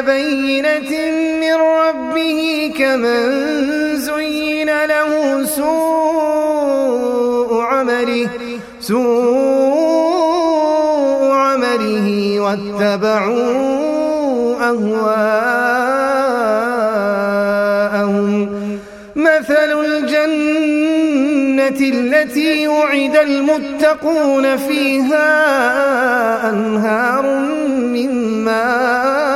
بينة من ربه كمن زين له سوء عمله سوء عمله واتبعوا أهواءهم. مثل الجنة التي وعد المتقون فيها أنهار من ماء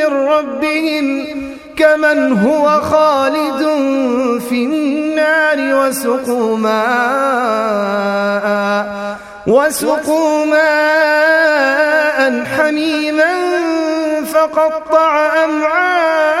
من ربهم كمن هو خالد في النار وسقوا ماء وسقوا ماء حميما فقطع أمعاءهم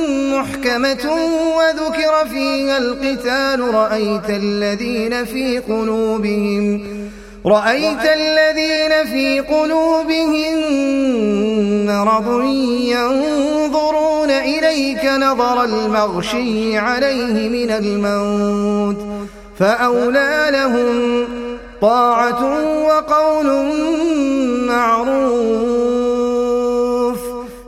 محكمة وذكر فيها القتال رأيت الذين في قلوبهم رأيت الذين في قلوبهم مرض ينظرون إليك نظر المغشي عليه من الموت فأولى لهم طاعة وقول معروف.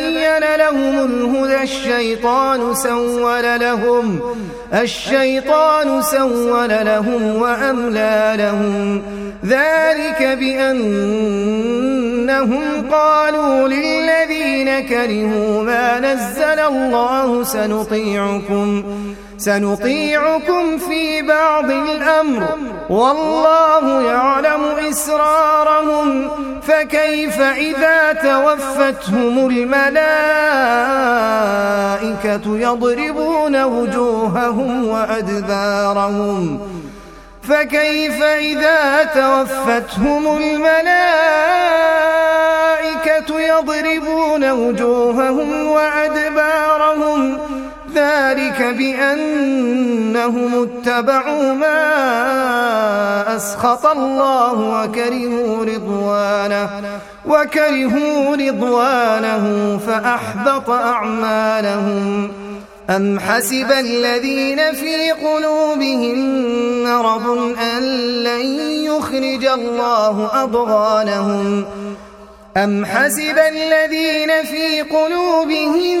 تبين لهم الهدى الشيطان سول لهم. الشيطان سول لهم وأملى لهم. ذلك بأنهم قالوا للذين كرهوا ما نزل الله سنطيعكم. سنطيعكم في بعض الأمر. والله يعلم إسرارهم فكيف إذا توفتهم الملائكة يضربون وجوههم وأدبارهم؟ فكيف إذا توفتهم الملائكة يضربون وجوههم وأدبارهم؟ ذلك بأنهم اتبعوا ما أسخط الله وكرهوا رضوانه وكرهوا رضوانه فأحبط أعمالهم. أم حسب الذين في قلوبهم مرض أن لن يخرج الله أضغانهم؟ أم حسب الذين في قلوبهم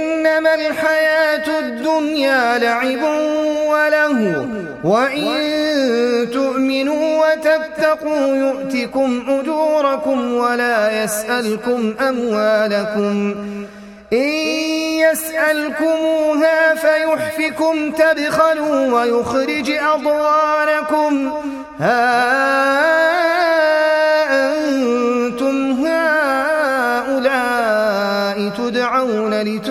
إنما الحياة الدنيا لعب وله وإن تؤمنوا وتتقوا يؤتكم أجوركم ولا يسألكم أموالكم. إن يسألكموها فيحفكم تبخلوا ويخرج أضوانكم ها أنتم هؤلاء تدعون لتنفقوا